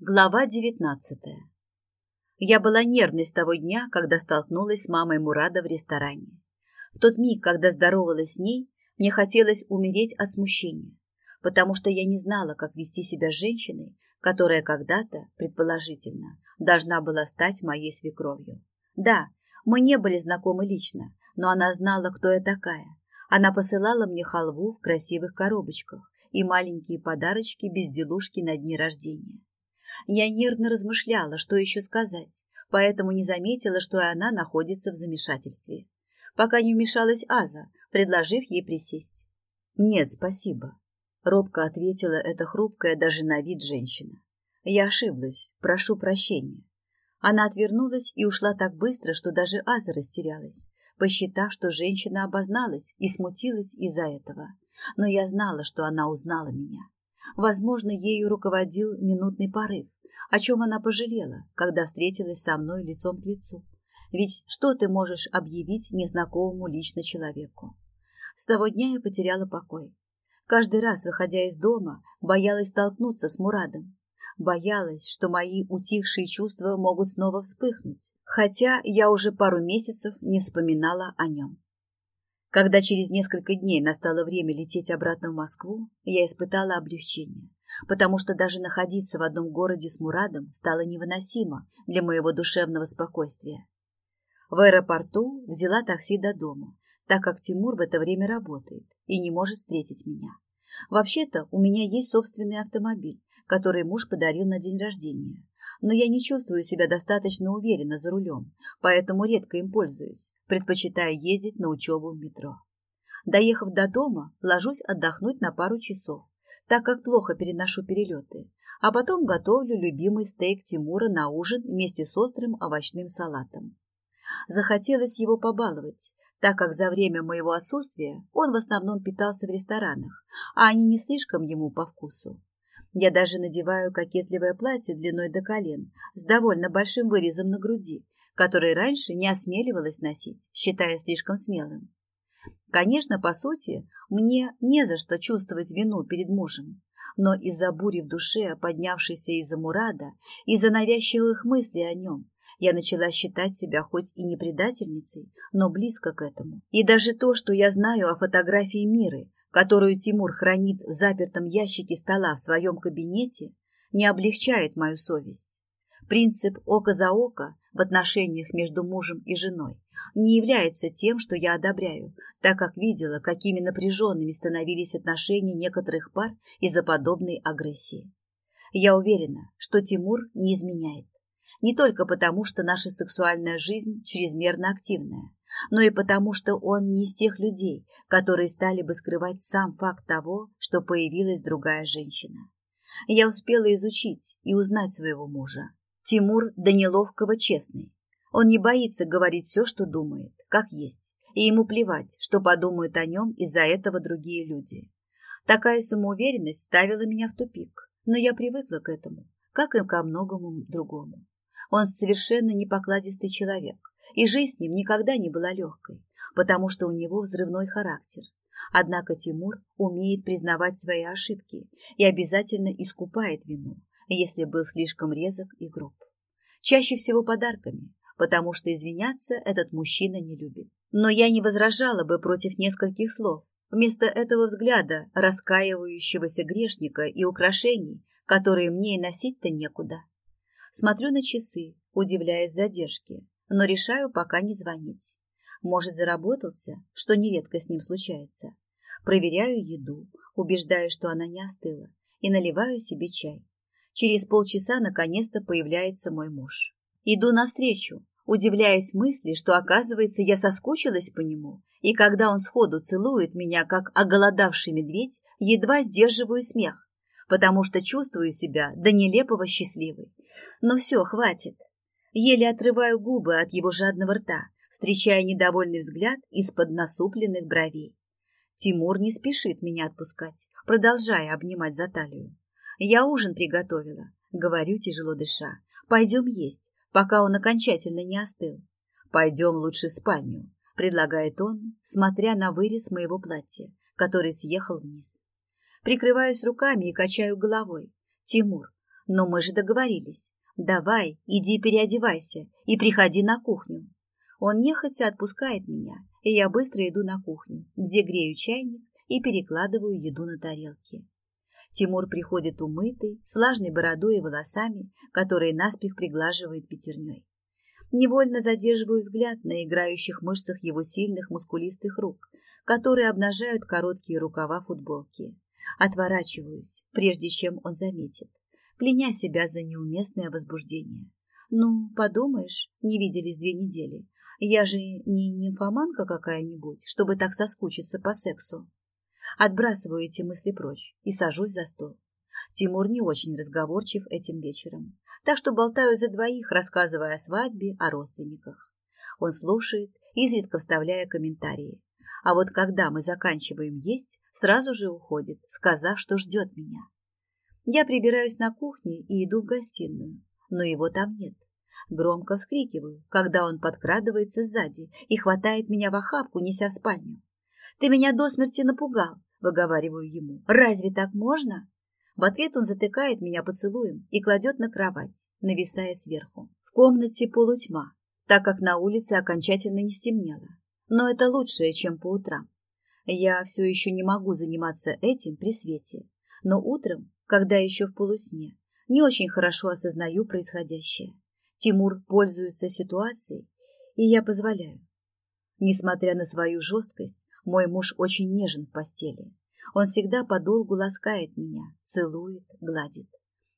Глава девятнадцатая. Я была нервной с того дня, когда столкнулась с мамой Мурада в ресторане. В тот миг, когда здоровалась с ней, мне хотелось умереть от смущения, потому что я не знала, как вести себя с женщиной, которая когда-то, предположительно, должна была стать моей свекровью. Да, мы не были знакомы лично, но она знала, кто я такая. Она посылала мне халву в красивых коробочках и маленькие подарочки-безделушки на дни рождения я нервно размышляла, что еще сказать, поэтому не заметила, что и она находится в замешательстве. Пока не вмешалась Аза, предложив ей присесть. «Нет, спасибо», — робко ответила эта хрупкая даже на вид женщина. «Я ошиблась, прошу прощения». Она отвернулась и ушла так быстро, что даже Аза растерялась, посчитав, что женщина обозналась и смутилась из-за этого. Но я знала, что она узнала меня Возможно, ею руководил минутный порыв, о чем она пожалела, когда встретилась со мной лицом к лицу. Ведь что ты можешь объявить незнакомому лично человеку? С того дня я потеряла покой. Каждый раз, выходя из дома, боялась столкнуться с Мурадом. Боялась, что мои утихшие чувства могут снова вспыхнуть, хотя я уже пару месяцев не вспоминала о нем. Когда через несколько дней настало время лететь обратно в Москву, я испытала облегчение, потому что даже находиться в одном городе с Мурадом стало невыносимо для моего душевного спокойствия. В аэропорту взяла такси до дома, так как Тимур в это время работает и не может встретить меня. Вообще-то у меня есть собственный автомобиль, который муж подарил на день рождения но я не чувствую себя достаточно уверенно за рулем, поэтому редко им пользуюсь, предпочитая ездить на учебу в метро. Доехав до дома, ложусь отдохнуть на пару часов, так как плохо переношу перелеты, а потом готовлю любимый стейк Тимура на ужин вместе с острым овощным салатом. Захотелось его побаловать, так как за время моего отсутствия он в основном питался в ресторанах, а они не слишком ему по вкусу. Я даже надеваю кокетливое платье длиной до колен с довольно большим вырезом на груди, который раньше не осмеливалась носить, считая слишком смелым. Конечно, по сути, мне не за что чувствовать вину перед мужем, но из-за бури в душе, поднявшейся из-за Мурада, из-за навязчивых мыслей о нем, я начала считать себя хоть и не предательницей, но близко к этому. И даже то, что я знаю о фотографии Миры, которую Тимур хранит в запертом ящике стола в своем кабинете, не облегчает мою совесть. Принцип «око за око» в отношениях между мужем и женой не является тем, что я одобряю, так как видела, какими напряженными становились отношения некоторых пар из-за подобной агрессии. Я уверена, что Тимур не изменяет не только потому, что наша сексуальная жизнь чрезмерно активная, но и потому, что он не из тех людей, которые стали бы скрывать сам факт того, что появилась другая женщина. Я успела изучить и узнать своего мужа. Тимур до неловкого честный. Он не боится говорить все, что думает, как есть, и ему плевать, что подумают о нем из-за этого другие люди. Такая самоуверенность ставила меня в тупик, но я привыкла к этому, как и ко многому другому. Он совершенно непокладистый человек, и жизнь с ним никогда не была легкой, потому что у него взрывной характер. Однако Тимур умеет признавать свои ошибки и обязательно искупает вину, если был слишком резок и груб. Чаще всего подарками, потому что извиняться этот мужчина не любит. Но я не возражала бы против нескольких слов. Вместо этого взгляда раскаивающегося грешника и украшений, которые мне и носить-то некуда. Смотрю на часы, удивляясь задержке, но решаю пока не звонить. Может, заработался, что нередко с ним случается. Проверяю еду, убеждаю, что она не остыла, и наливаю себе чай. Через полчаса наконец-то появляется мой муж. Иду навстречу, удивляясь мысли, что, оказывается, я соскучилась по нему, и когда он сходу целует меня, как оголодавший медведь, едва сдерживаю смех потому что чувствую себя до нелепого счастливой. Ну Но все, хватит. Еле отрываю губы от его жадного рта, встречая недовольный взгляд из-под насупленных бровей. Тимур не спешит меня отпускать, продолжая обнимать за талию. «Я ужин приготовила», — говорю, тяжело дыша. «Пойдем есть, пока он окончательно не остыл». «Пойдем лучше в спальню», — предлагает он, смотря на вырез моего платья, который съехал вниз прикрываясь руками и качаю головой. «Тимур, но мы же договорились. Давай, иди переодевайся и приходи на кухню». Он нехотя отпускает меня, и я быстро иду на кухню, где грею чайник и перекладываю еду на тарелки. Тимур приходит умытый, с влажной бородой и волосами, которые наспех приглаживает пятерней. Невольно задерживаю взгляд на играющих мышцах его сильных мускулистых рук, которые обнажают короткие рукава футболки. Отворачиваюсь, прежде чем он заметит, пленя себя за неуместное возбуждение. Ну, подумаешь, не виделись две недели. Я же не нимфоманка какая-нибудь, чтобы так соскучиться по сексу. Отбрасываю эти мысли прочь и сажусь за стол. Тимур не очень разговорчив этим вечером, так что болтаю за двоих, рассказывая о свадьбе, о родственниках. Он слушает, изредка вставляя комментарии. А вот когда мы заканчиваем есть, сразу же уходит, сказав, что ждет меня. Я прибираюсь на кухне и иду в гостиную, но его там нет. Громко вскрикиваю, когда он подкрадывается сзади и хватает меня в охапку, неся в спальню. «Ты меня до смерти напугал!» – выговариваю ему. «Разве так можно?» В ответ он затыкает меня поцелуем и кладет на кровать, нависая сверху. В комнате полутьма, так как на улице окончательно не стемнело но это лучшее, чем по утрам. Я все еще не могу заниматься этим при свете, но утром, когда еще в полусне, не очень хорошо осознаю происходящее. Тимур пользуется ситуацией, и я позволяю. Несмотря на свою жесткость, мой муж очень нежен в постели. Он всегда подолгу ласкает меня, целует, гладит.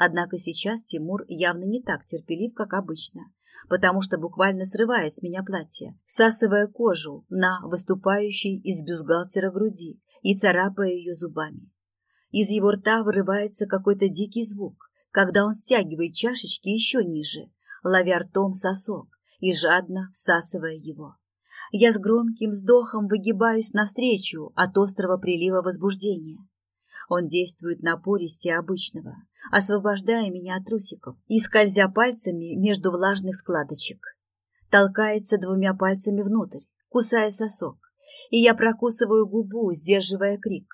Однако сейчас Тимур явно не так терпелив, как обычно, потому что буквально срывает с меня платье, всасывая кожу на выступающей из бюстгальтера груди и царапая ее зубами. Из его рта вырывается какой-то дикий звук, когда он стягивает чашечки еще ниже, ловя ртом сосок и жадно всасывая его. Я с громким вздохом выгибаюсь навстречу от острого прилива возбуждения. Он действует на пористе обычного, а освобождая меня от трусиков и скользя пальцами между влажных складочек. Толкается двумя пальцами внутрь, кусая сосок, и я прокусываю губу, сдерживая крик.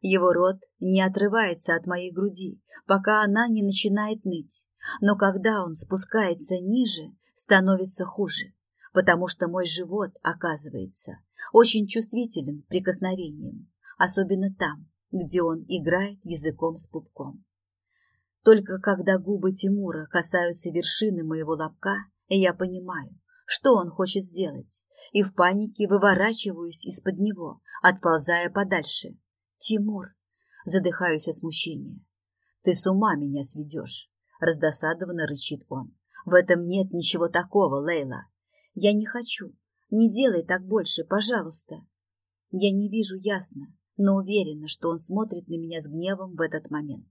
Его рот не отрывается от моей груди, пока она не начинает ныть. Но когда он спускается ниже, становится хуже, потому что мой живот, оказывается, очень чувствителен к прикосновениям, особенно там, где он играет языком с пупком. Только когда губы Тимура касаются вершины моего лобка, я понимаю, что он хочет сделать, и в панике выворачиваюсь из-под него, отползая подальше. «Тимур!» – задыхаюсь от смущения. «Ты с ума меня сведешь!» – раздосадованно рычит он. «В этом нет ничего такого, Лейла. Я не хочу. Не делай так больше, пожалуйста!» Я не вижу ясно, но уверена, что он смотрит на меня с гневом в этот момент.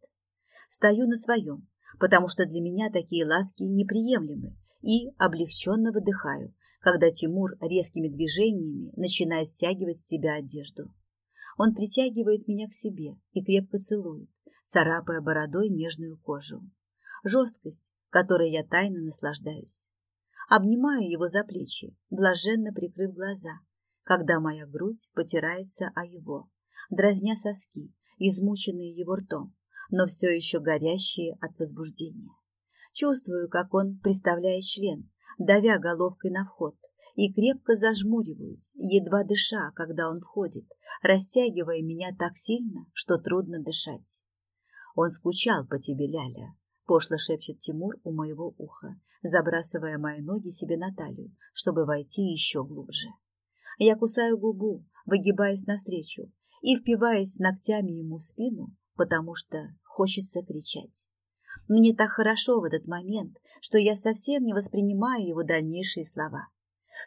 Стою на своем, потому что для меня такие ласки неприемлемы, и облегченно выдыхаю, когда Тимур резкими движениями начинает стягивать с себя одежду. Он притягивает меня к себе и крепко целует, царапая бородой нежную кожу. Жесткость, которой я тайно наслаждаюсь. Обнимаю его за плечи, блаженно прикрыв глаза, когда моя грудь потирается о его дразня соски, измученные его ртом, но все еще горящие от возбуждения. Чувствую, как он приставляет член, давя головкой на вход, и крепко зажмуриваюсь, едва дыша, когда он входит, растягивая меня так сильно, что трудно дышать. Он скучал по тебе, Ляля, пошло шепчет Тимур у моего уха, забрасывая мои ноги себе на талию, чтобы войти еще глубже. Я кусаю губу, выгибаясь навстречу, и впиваясь ногтями ему в спину, потому что хочется кричать. Мне так хорошо в этот момент, что я совсем не воспринимаю его дальнейшие слова.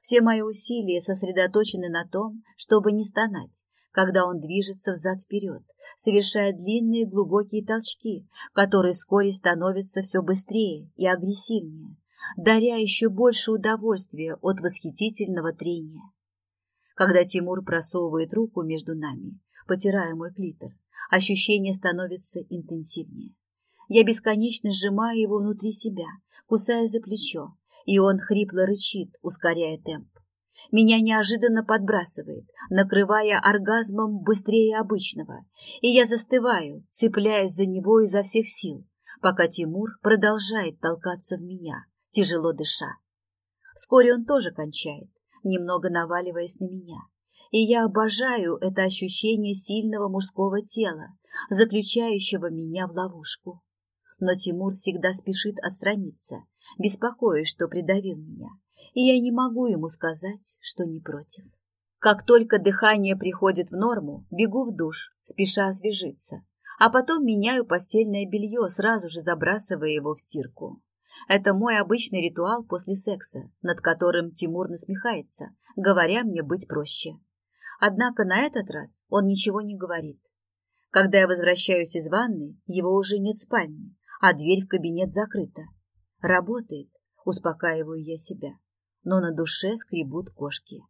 Все мои усилия сосредоточены на том, чтобы не стонать, когда он движется взад-вперед, совершая длинные глубокие толчки, которые вскоре становятся все быстрее и агрессивнее, даря еще больше удовольствия от восхитительного трения. Когда Тимур просовывает руку между нами, потирая мой клитор. Ощущение становится интенсивнее. Я бесконечно сжимаю его внутри себя, кусая за плечо, и он хрипло рычит, ускоряя темп. Меня неожиданно подбрасывает, накрывая оргазмом быстрее обычного, и я застываю, цепляясь за него изо всех сил, пока Тимур продолжает толкаться в меня, тяжело дыша. Вскоре он тоже кончает, немного наваливаясь на меня и я обожаю это ощущение сильного мужского тела, заключающего меня в ловушку. Но Тимур всегда спешит отстраниться, беспокоясь, что придавил меня, и я не могу ему сказать, что не против. Как только дыхание приходит в норму, бегу в душ, спеша освежиться, а потом меняю постельное белье, сразу же забрасывая его в стирку. Это мой обычный ритуал после секса, над которым Тимур насмехается, говоря мне быть проще. Однако на этот раз он ничего не говорит. Когда я возвращаюсь из ванны, его уже нет в спальне, а дверь в кабинет закрыта. Работает, успокаиваю я себя, но на душе скребут кошки.